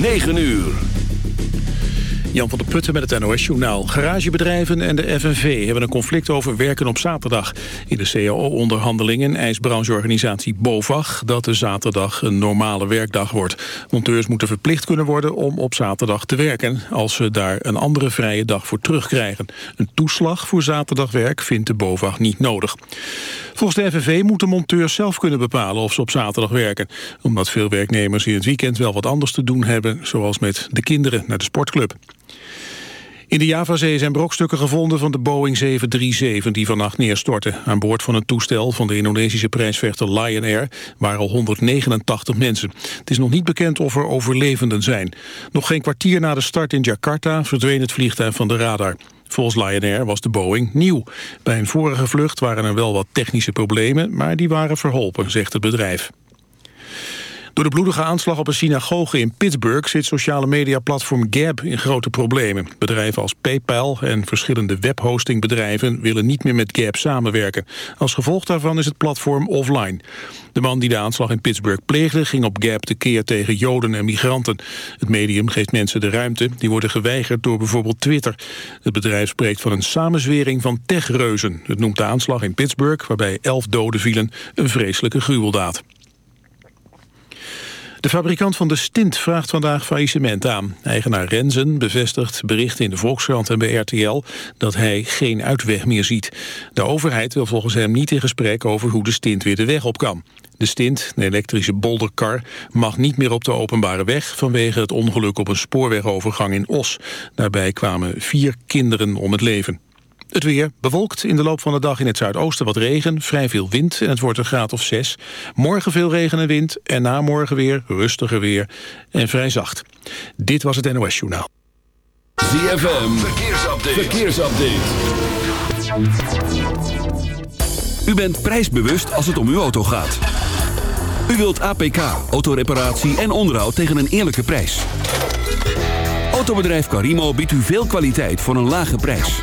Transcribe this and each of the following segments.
9 uur. Jan van der Putten met het NOS-journaal. Garagebedrijven en de FNV hebben een conflict over werken op zaterdag. In de CAO-onderhandelingen eist brancheorganisatie BOVAG... dat de zaterdag een normale werkdag wordt. Monteurs moeten verplicht kunnen worden om op zaterdag te werken... als ze daar een andere vrije dag voor terugkrijgen. Een toeslag voor zaterdagwerk vindt de BOVAG niet nodig. Volgens de FNV moeten monteurs zelf kunnen bepalen of ze op zaterdag werken. Omdat veel werknemers in het weekend wel wat anders te doen hebben... zoals met de kinderen naar de sportclub. In de Javazee zijn brokstukken gevonden van de Boeing 737 die vannacht neerstortte. Aan boord van het toestel van de Indonesische prijsvechter Lion Air waren al 189 mensen. Het is nog niet bekend of er overlevenden zijn. Nog geen kwartier na de start in Jakarta verdween het vliegtuig van de radar. Volgens Lion Air was de Boeing nieuw. Bij een vorige vlucht waren er wel wat technische problemen, maar die waren verholpen, zegt het bedrijf. Door de bloedige aanslag op een synagoge in Pittsburgh... zit sociale mediaplatform Gab in grote problemen. Bedrijven als PayPal en verschillende webhostingbedrijven... willen niet meer met Gab samenwerken. Als gevolg daarvan is het platform offline. De man die de aanslag in Pittsburgh pleegde... ging op Gab tekeer tegen Joden en migranten. Het medium geeft mensen de ruimte. Die worden geweigerd door bijvoorbeeld Twitter. Het bedrijf spreekt van een samenzwering van techreuzen. Het noemt de aanslag in Pittsburgh... waarbij elf doden vielen, een vreselijke gruweldaad. De fabrikant van de stint vraagt vandaag faillissement aan. Eigenaar Renzen bevestigt berichten in de Volkskrant en bij RTL... dat hij geen uitweg meer ziet. De overheid wil volgens hem niet in gesprek over hoe de stint weer de weg op kan. De stint, een elektrische bolderkar, mag niet meer op de openbare weg... vanwege het ongeluk op een spoorwegovergang in Os. Daarbij kwamen vier kinderen om het leven. Het weer bewolkt in de loop van de dag in het zuidoosten wat regen, vrij veel wind en het wordt een graad of 6. Morgen veel regen en wind en na morgen weer rustiger weer en vrij zacht. Dit was het NOS Journaal. ZFM, verkeersupdate. verkeersupdate. U bent prijsbewust als het om uw auto gaat. U wilt APK, autoreparatie en onderhoud tegen een eerlijke prijs. Autobedrijf Carimo biedt u veel kwaliteit voor een lage prijs.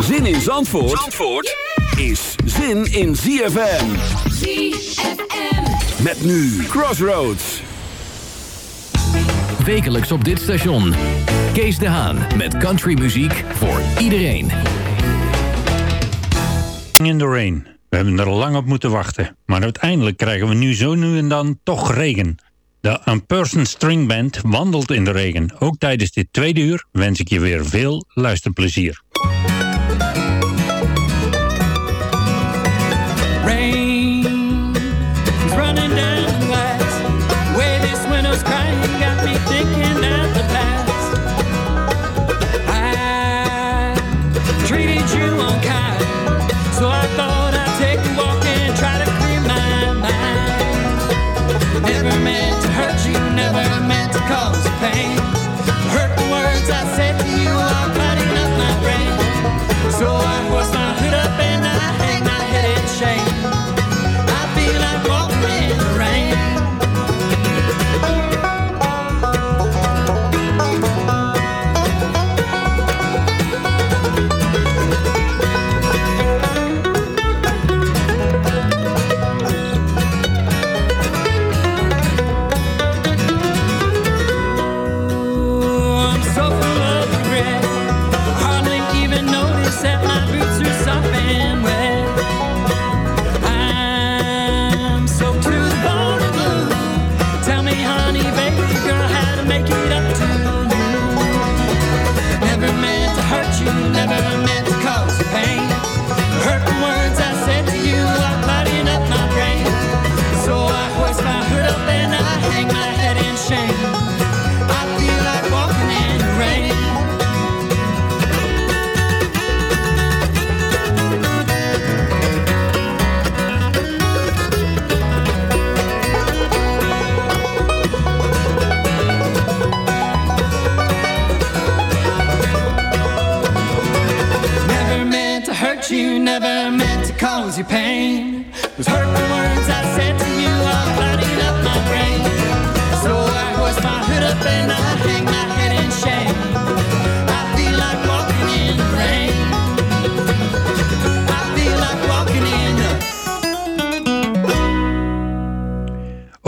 Zin in Zandvoort, Zandvoort is zin in ZFM. ZFM. Met nu Crossroads. Wekelijks op dit station. Kees de Haan met countrymuziek voor iedereen. In the rain. We hebben er lang op moeten wachten. Maar uiteindelijk krijgen we nu zo nu en dan toch regen. De Unperson String Band wandelt in de regen. Ook tijdens dit tweede uur wens ik je weer veel luisterplezier.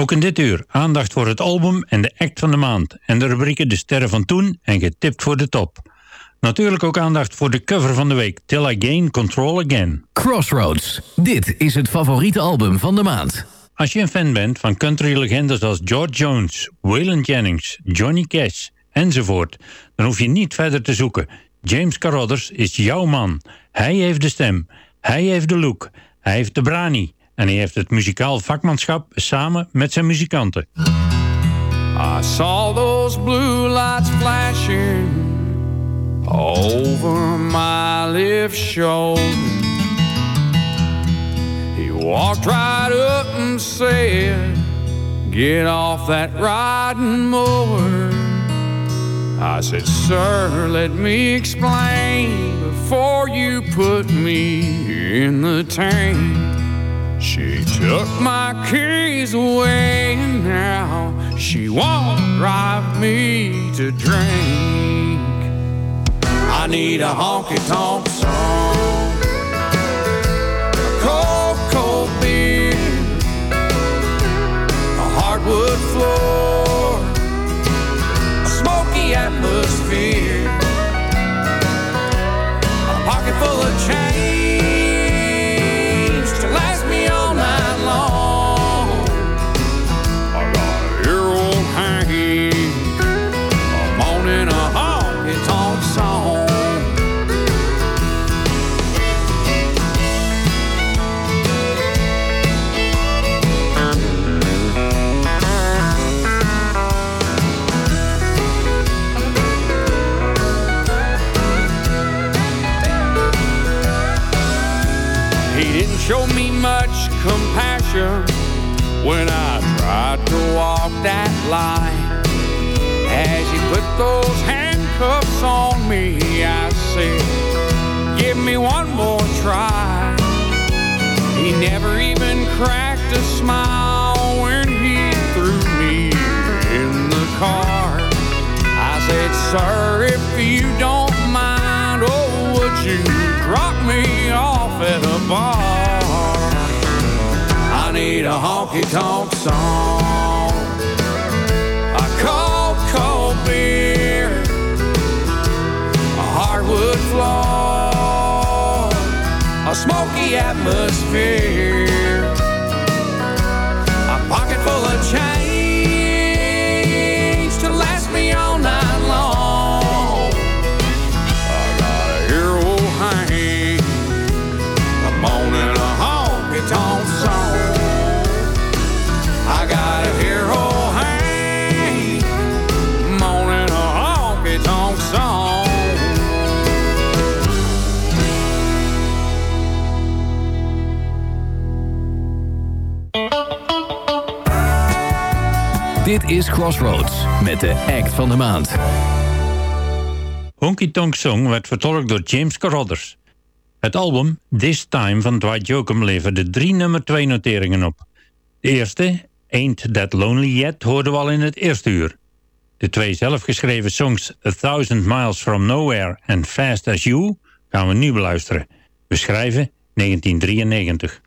Ook in dit uur aandacht voor het album en de act van de maand. En de rubrieken De Sterren van Toen en Getipt voor de Top. Natuurlijk ook aandacht voor de cover van de week. Till I Gain Control Again. Crossroads. Dit is het favoriete album van de maand. Als je een fan bent van country-legendes als George Jones, Waylon Jennings, Johnny Cash enzovoort, dan hoef je niet verder te zoeken. James Carruthers is jouw man. Hij heeft de stem, hij heeft de look, hij heeft de brani en hij heeft het muzikaal vakmanschap samen met zijn muzikanten. I saw those blue lights flashing over my left shoulder. He walked right up and said, Get off that riding mower. I said, Sir, let me explain before you put me in the tank. She took my keys away and now she won't drive me to drink. I need a honky tonk song, a cold, cold beer, a hardwood floor, a smoky atmosphere, a pocket full of change compassion when I tried to walk that line. As he put those handcuffs on me, I said, Give me one more try. He never even cracked a smile when he threw me in the car. I said, Sir, if you don't mind, oh, would you drop me off at a bar? A honky tonk song, a cold, cold beer, a hardwood floor, a smoky atmosphere, a pocket full of change Dit is Crossroads met de act van de maand. Honky Tonk Song werd vertolkt door James Carruthers. Het album This Time van Dwight Yoakam leverde drie nummer 2 noteringen op. De eerste, Ain't That Lonely Yet, hoorden we al in het eerste uur. De twee zelfgeschreven songs A Thousand Miles From Nowhere en Fast As You gaan we nu beluisteren. We schrijven 1993.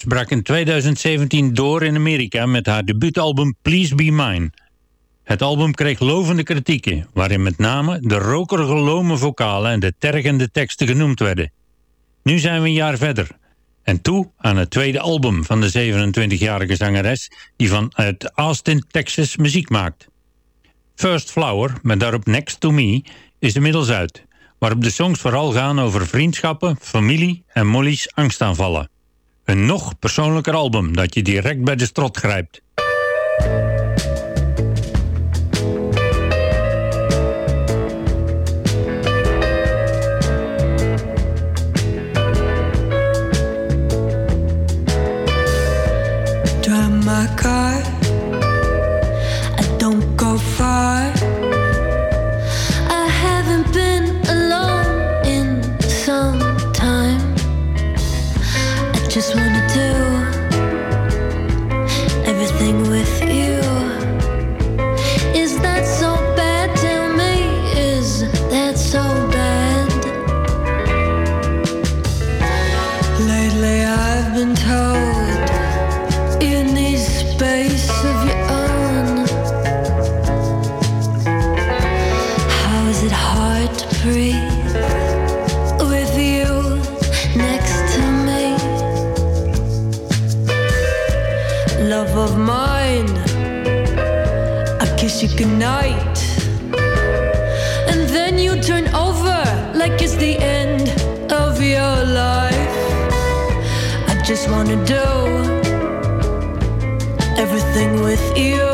Birch brak in 2017 door in Amerika met haar debuutalbum Please Be Mine. Het album kreeg lovende kritieken, waarin met name de rokerige lome vocalen en de tergende teksten genoemd werden. Nu zijn we een jaar verder en toe aan het tweede album van de 27-jarige zangeres die vanuit Austin, Texas muziek maakt. First Flower, met daarop Next to Me, is inmiddels uit, waarop de songs vooral gaan over vriendschappen, familie en Molly's angstaanvallen. Een nog persoonlijker album dat je direct bij de strot grijpt. Goodnight. And then you turn over like it's the end of your life. I just wanna do everything with you.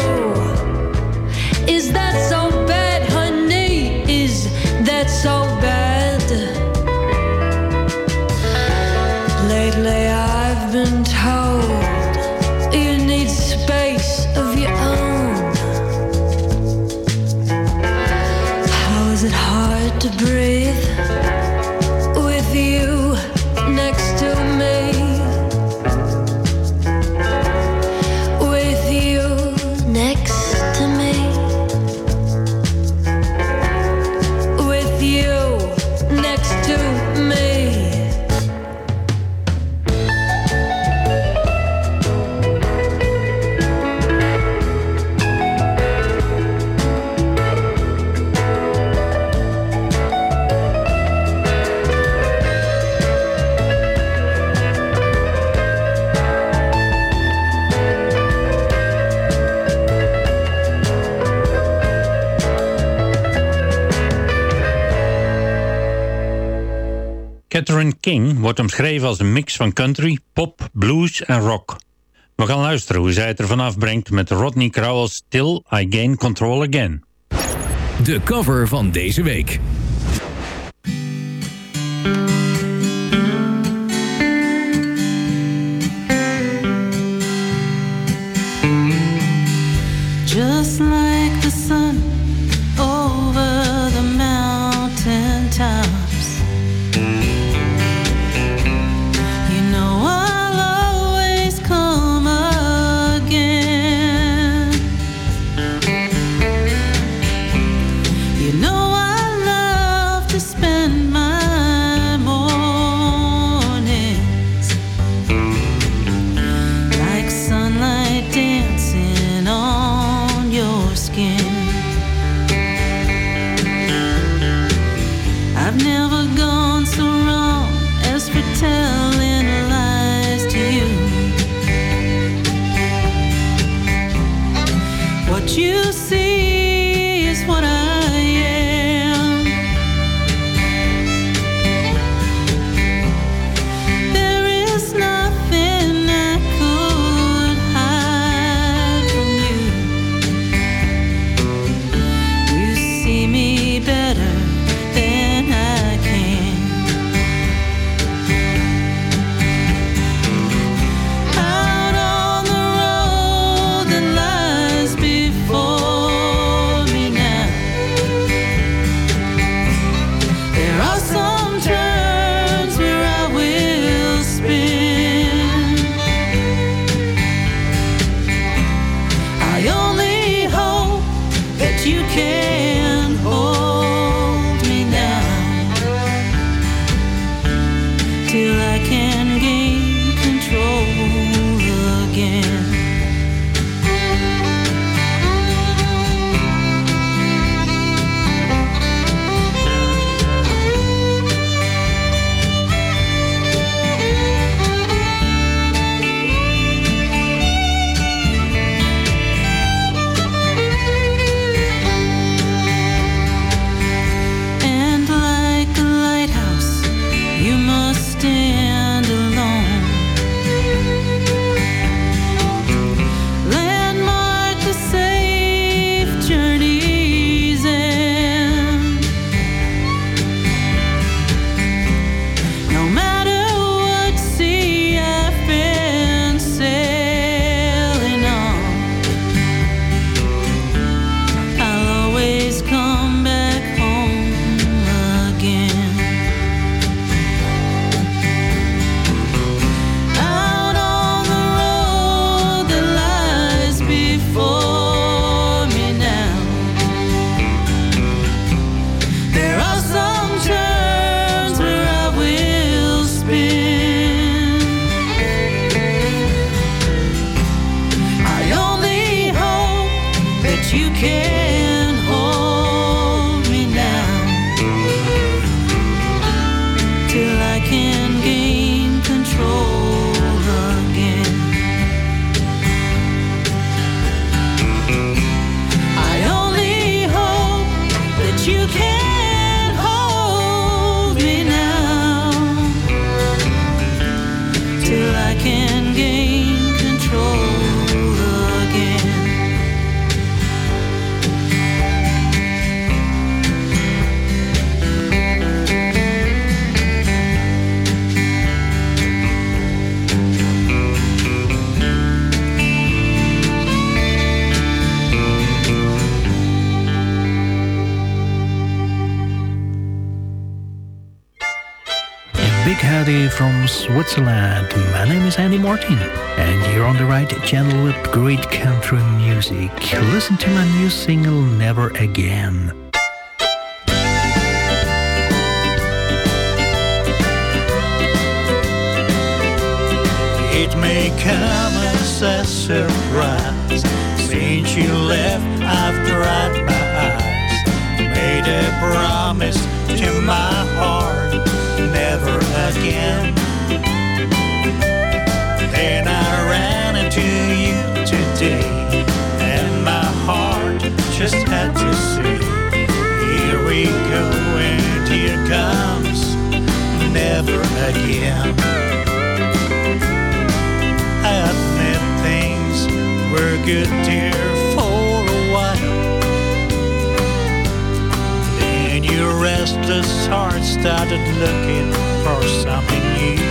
King wordt omschreven als een mix van country, pop, blues en rock. We gaan luisteren hoe zij het ervan afbrengt met Rodney Crowell's Till I Gain Control Again. De cover van deze week. Great country music. Listen to my new single, Never Again. It may come as a surprise Since you left I've dried my eyes Made a promise to my heart Never again again I admit things were good dear for a while. Then your restless heart started looking for something new.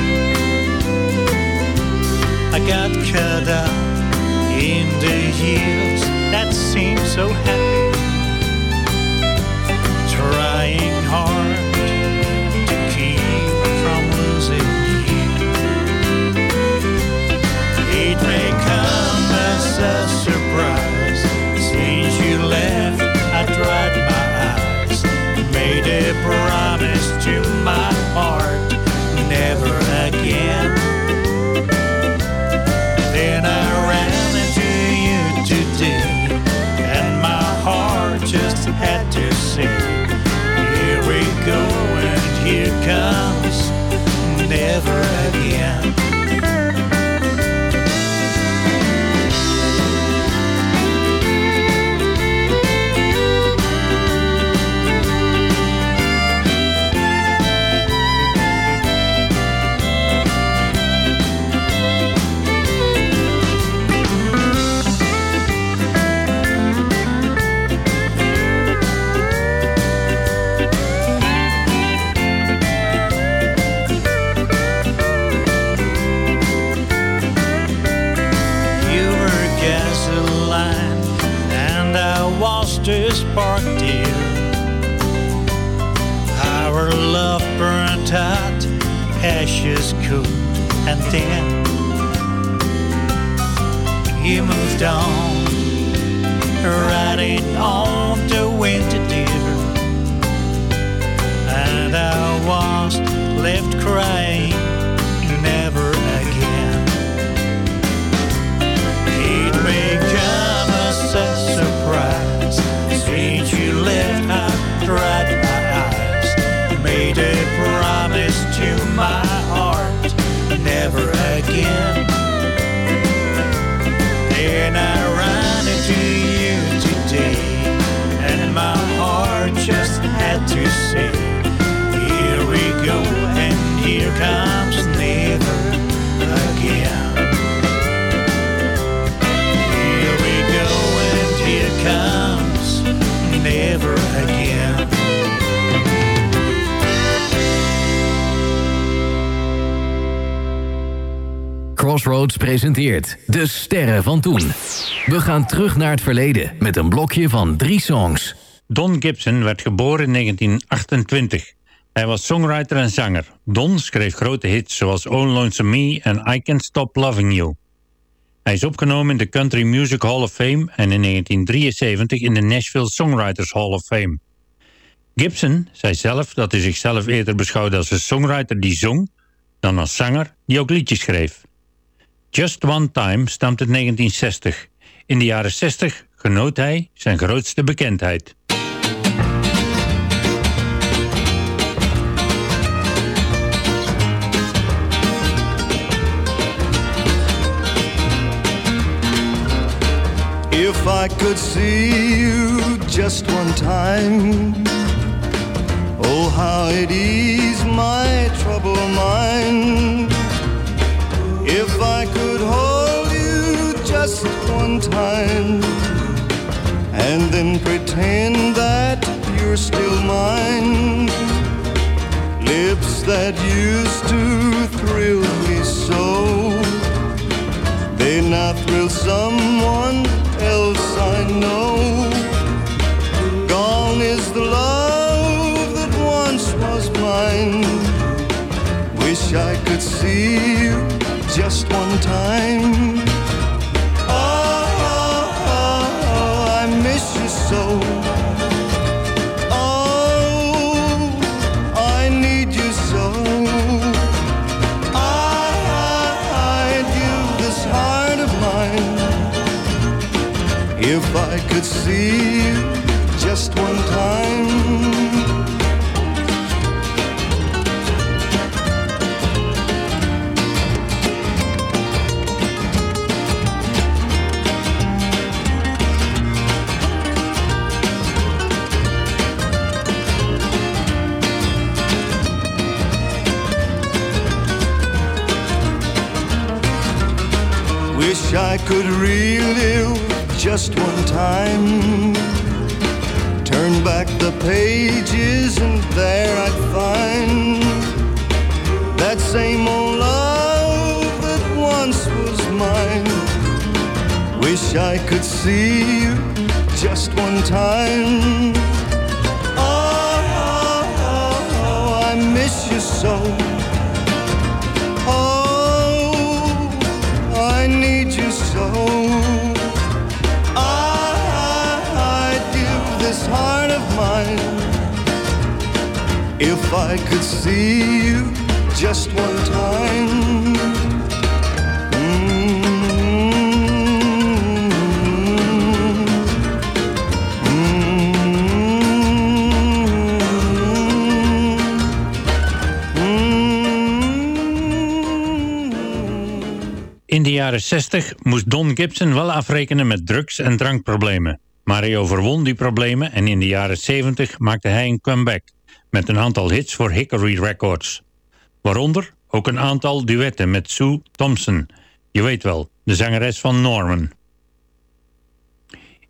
I got caught up in the years that seemed so happy. Trying hard was the spark, dear. Our love burnt out, ashes cooled, and then you moved on, riding on the winter, dear. And I was left crying, Since you left, I dried my eyes. Made a promise to my Crossroads presenteert De Sterren van Toen. We gaan terug naar het verleden met een blokje van drie songs. Don Gibson werd geboren in 1928. Hij was songwriter en zanger. Don schreef grote hits zoals Oh Lonesome Me en I Can't Stop Loving You. Hij is opgenomen in de Country Music Hall of Fame en in 1973 in de Nashville Songwriters Hall of Fame. Gibson zei zelf dat hij zichzelf eerder beschouwde als een songwriter die zong, dan als zanger die ook liedjes schreef. Just One Time stamt uit 1960. In de jaren 60 genoot hij zijn grootste bekendheid. If I could see you just one time, oh, how it ease my troubled mind. One time, and then pretend that you're still mine. Lips that used to thrill me so, they now thrill someone else I know. Gone is the love that once was mine. Wish I could see you just one time. Could see you just one time. Wish I could relive just one time. Turn back the pages and there I'd find that same old love that once was mine. Wish I could see you just one time. Oh, oh, oh, oh, I miss you so. If I could see you just one time. In de jaren 60 moest Don Gibson wel afrekenen met drugs- en drankproblemen. Maar hij overwon die problemen en in de jaren 70 maakte hij een comeback met een aantal hits voor Hickory Records. Waaronder ook een aantal duetten met Sue Thompson. Je weet wel, de zangeres van Norman.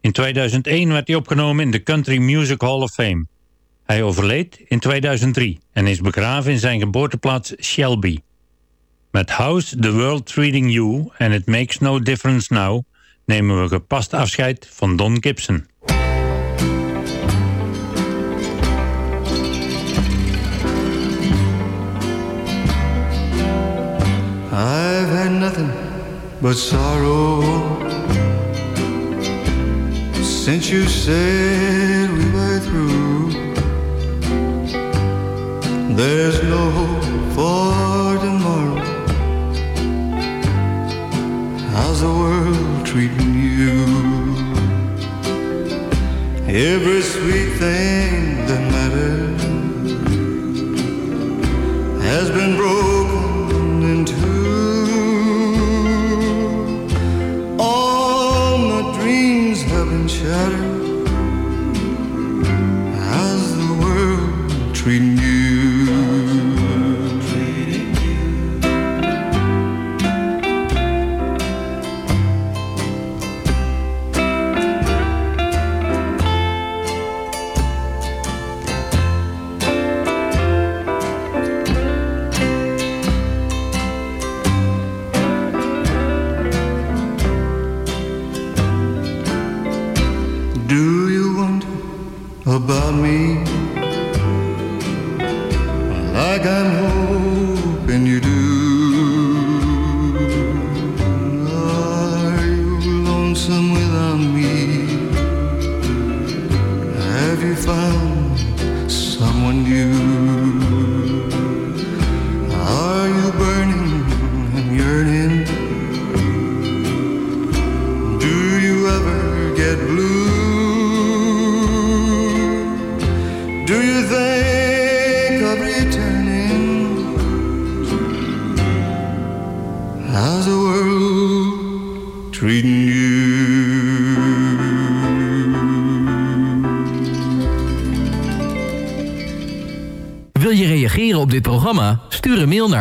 In 2001 werd hij opgenomen in de Country Music Hall of Fame. Hij overleed in 2003 en is begraven in zijn geboorteplaats Shelby. Met How's the World Treating You and It Makes No Difference Now nemen we gepast afscheid van Don Gibson. Nothing but sorrow since you said we were through. There's no hope for tomorrow. How's the world treating you? Every sweet thing that mattered has been broken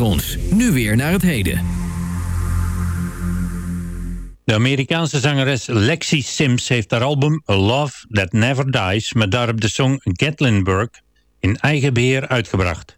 ons. Nu weer naar het heden. De Amerikaanse zangeres Lexi Sims heeft haar album A Love That Never Dies... met daarop de song Gatlinburg in eigen beheer uitgebracht.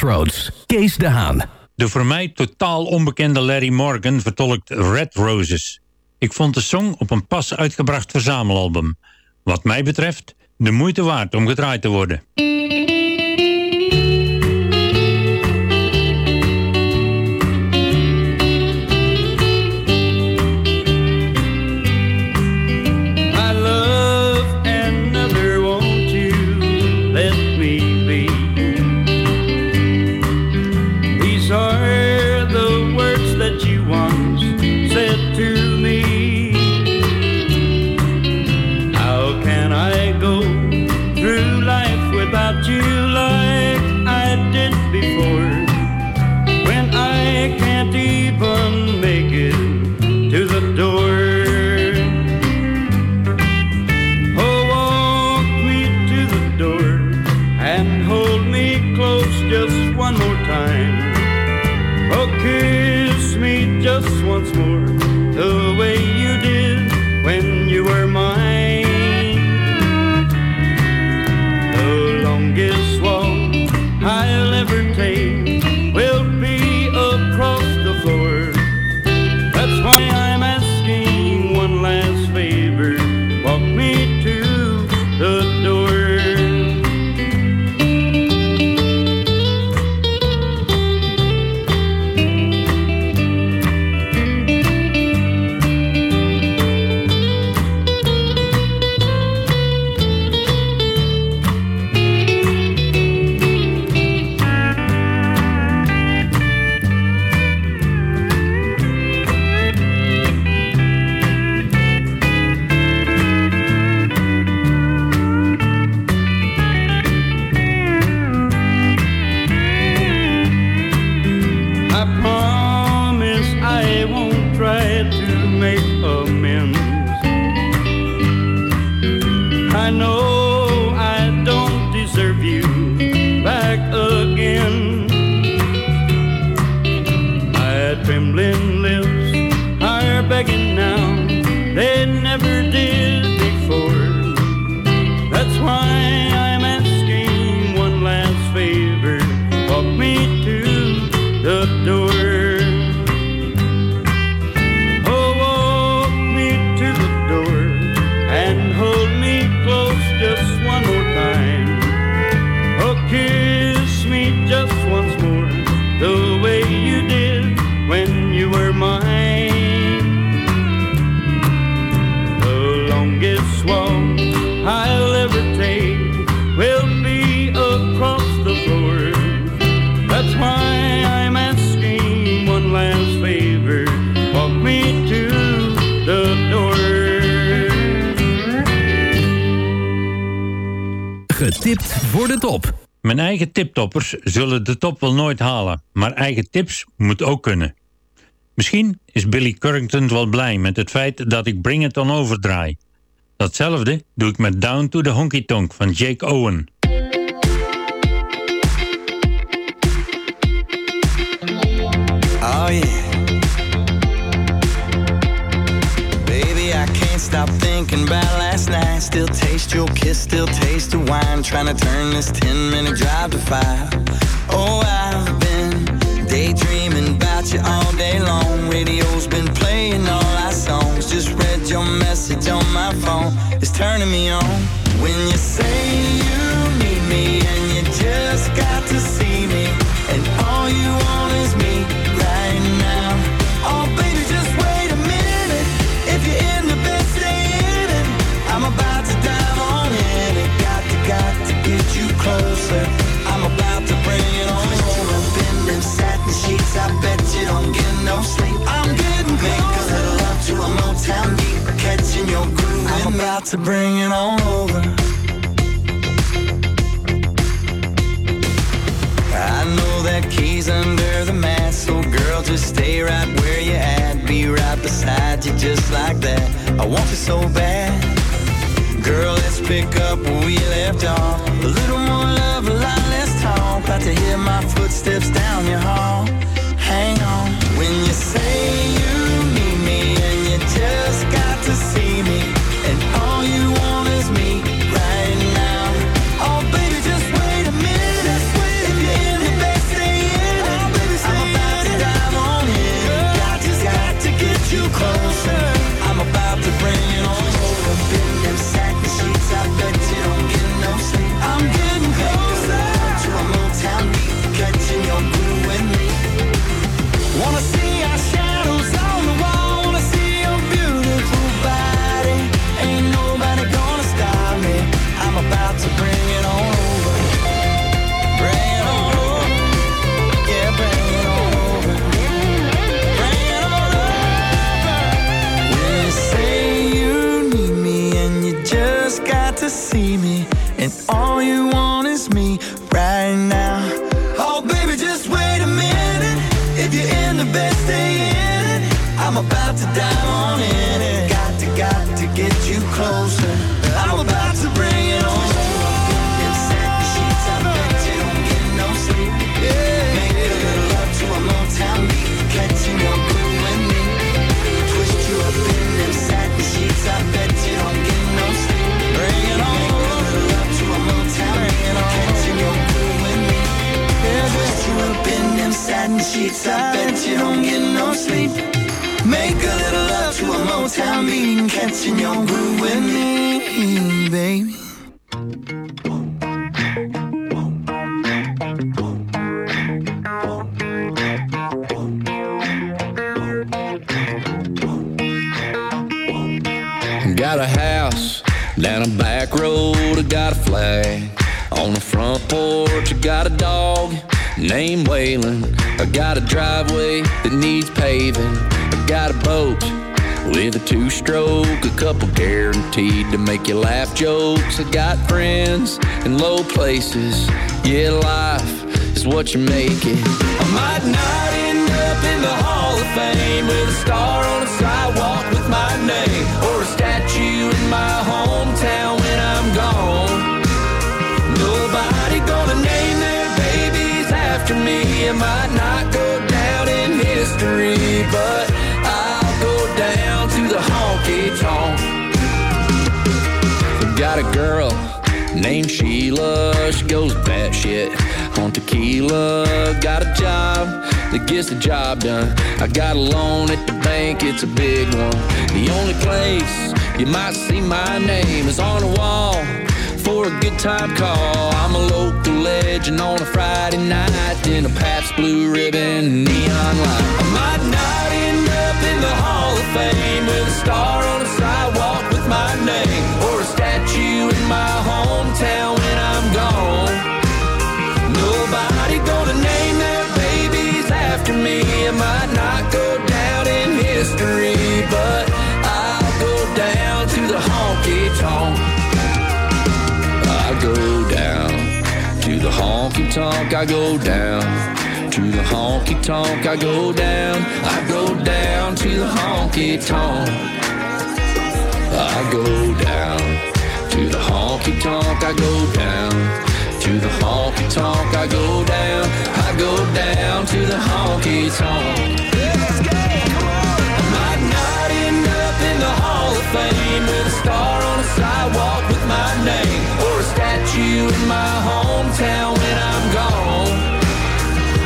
Crossroads, de Haan. De voor mij totaal onbekende Larry Morgan vertolkt Red Roses. Ik vond de song op een pas uitgebracht verzamelalbum. Wat mij betreft, de moeite waard om gedraaid te worden. Kiss me just once more the way you did when you were mine. De top. Mijn eigen tiptoppers zullen de top wel nooit halen, maar eigen tips moet ook kunnen. Misschien is Billy Currington wel blij met het feit dat ik Bring It On Over draai. Datzelfde doe ik met Down to the Honky Tonk van Jake Owen. Oh. Thinking about last night. Still taste your kiss, still taste the wine. Trying to turn this 10 minute drive to five. Oh, I've been daydreaming about you all day long. Radio's been playing all our songs. Just read your message on my phone. It's turning me on. When you say you need me and you just got about to bring it on over. I know that key's under the mat, so girl, just stay right where you at. Be right beside you, just like that. I want you so bad. Girl, let's pick up where we left off. A little more love, a lot less talk. About to hear my footsteps down your hall. Back road, I got a flag. On the front porch, I got a dog named Waylon. I got a driveway that needs paving. I got a boat with a two stroke, a couple guaranteed to make you laugh jokes. I got friends in low places. Yeah, life is what you make it. I might not end up in the Hall of Fame with a star on the sidewalk with my name or a statue in my hometown after me. It might not go down in history, but I'll go down to the honky tonk. Got a girl named Sheila. She goes batshit on tequila. Got a job that gets the job done. I got a loan at the bank, it's a big one. The only place you might see my name is on the wall for a good time call. I'm a local legend on a Friday night in a Pabst Blue Ribbon neon light. I might not end up in the Hall of Fame with a star on the sidewalk with my name or a statue in my hometown go down to the honky tonk. I go down to the honky tonk. I go down. I go down to the honky tonk. I go down to the honky tonk. I go down to the honky tonk. I go down. I go down to the honky tonk. Hometown when I'm gone.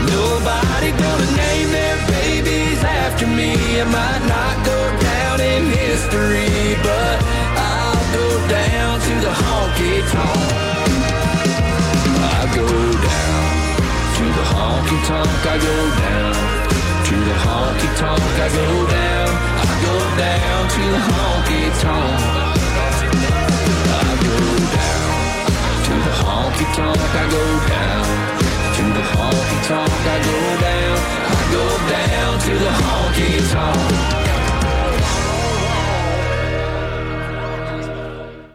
Nobody gonna name their babies after me. It might not go down in history, but I'll go down to the honky tonk. I go down to the honky tonk. I go down to the honky tonk. I go down. I go down to the honky tonk. I go down to the. I go down. I go down to the honky.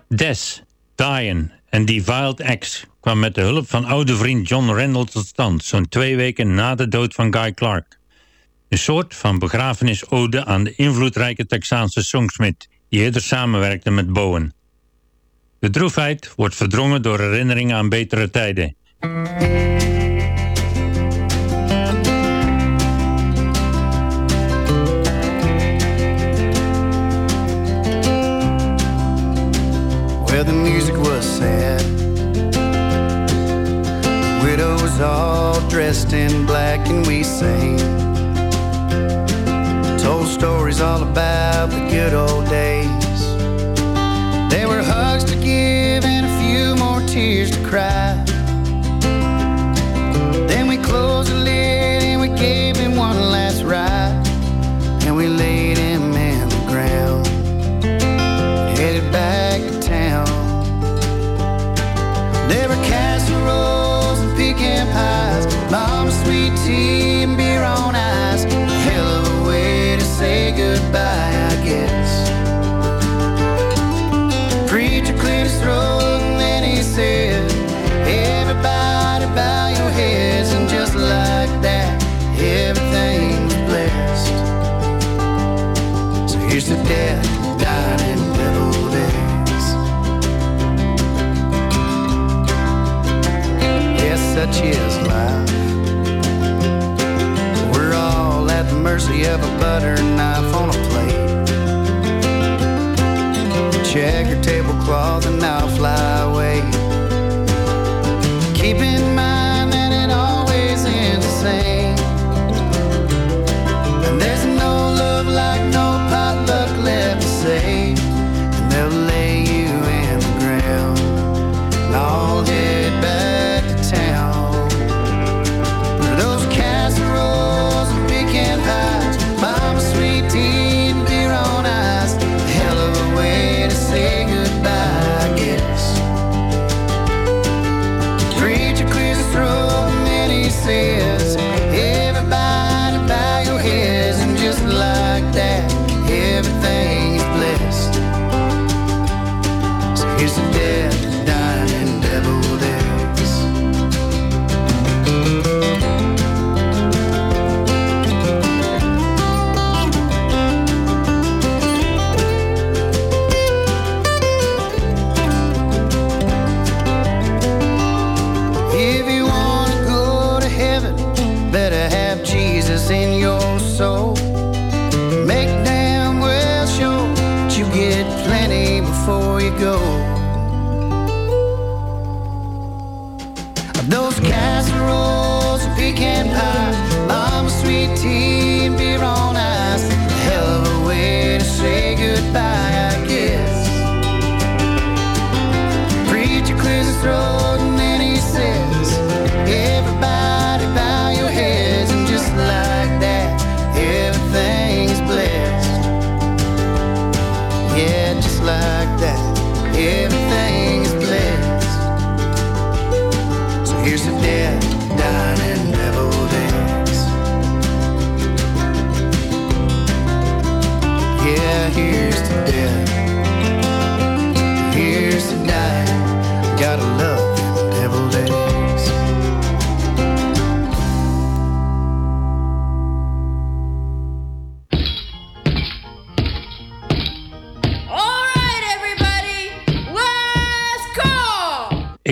Des, Diane en Defiled X kwam met de hulp van oude vriend John Randall tot stand, zo'n twee weken na de dood van Guy Clark. Een soort van begrafenisode aan de invloedrijke Texaanse songsmith, die eerder samenwerkte met Bowen. De droefheid wordt verdrongen door herinneringen aan betere tijden. where the music was sad. Widows all dressed in black, and we sang. Told stories all about the good old days. There were hugs to give and a few more tears to cry. Then we closed the lid and we gave him one last ride. And we laid him in the ground headed back to town. There were casseroles and pecan pies, mama's sweet tea fancy of a butter knife on a plate. Check your tablecloth and I'll fly away. Keep in mind that it always ends the same. in your soul.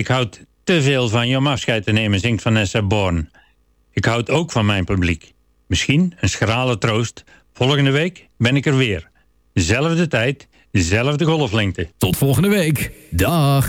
Ik houd te veel van je om afscheid te nemen, zingt Vanessa Born. Ik houd ook van mijn publiek. Misschien een schrale troost. Volgende week ben ik er weer. Zelfde tijd, zelfde golflengte. Tot volgende week. Dag.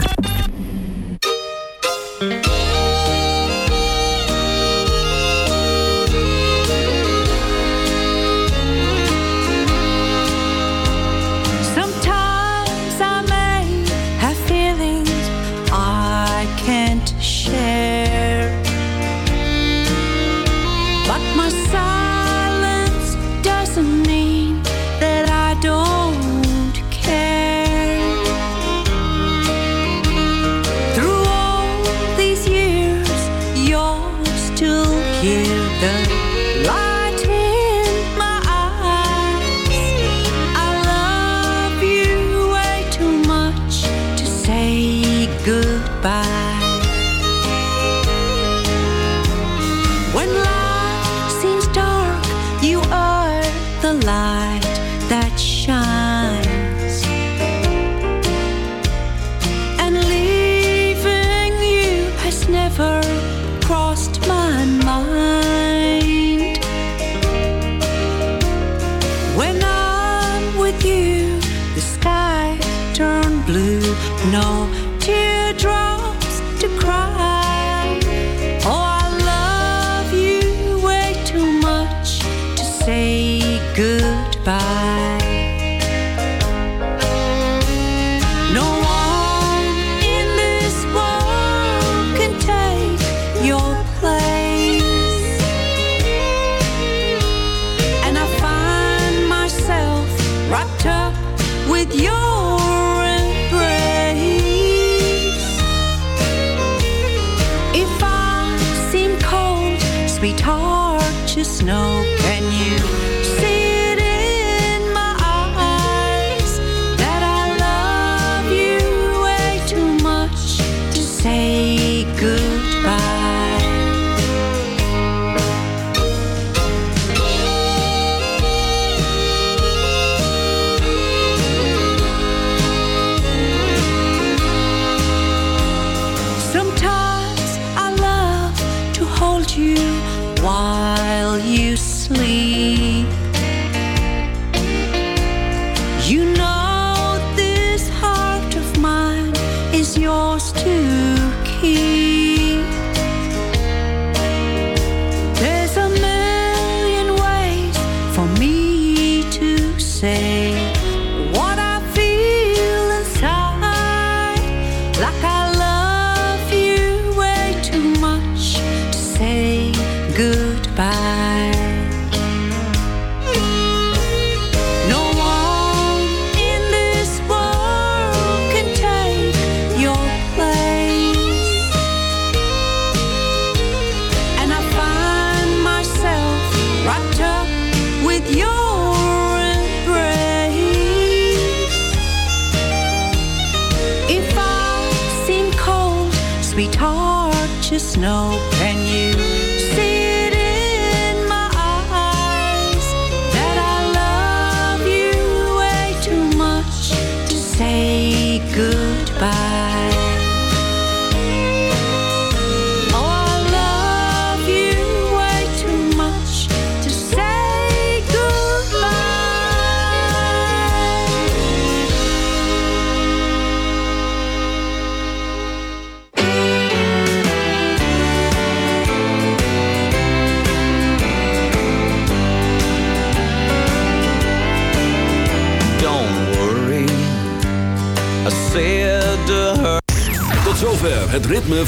sleep.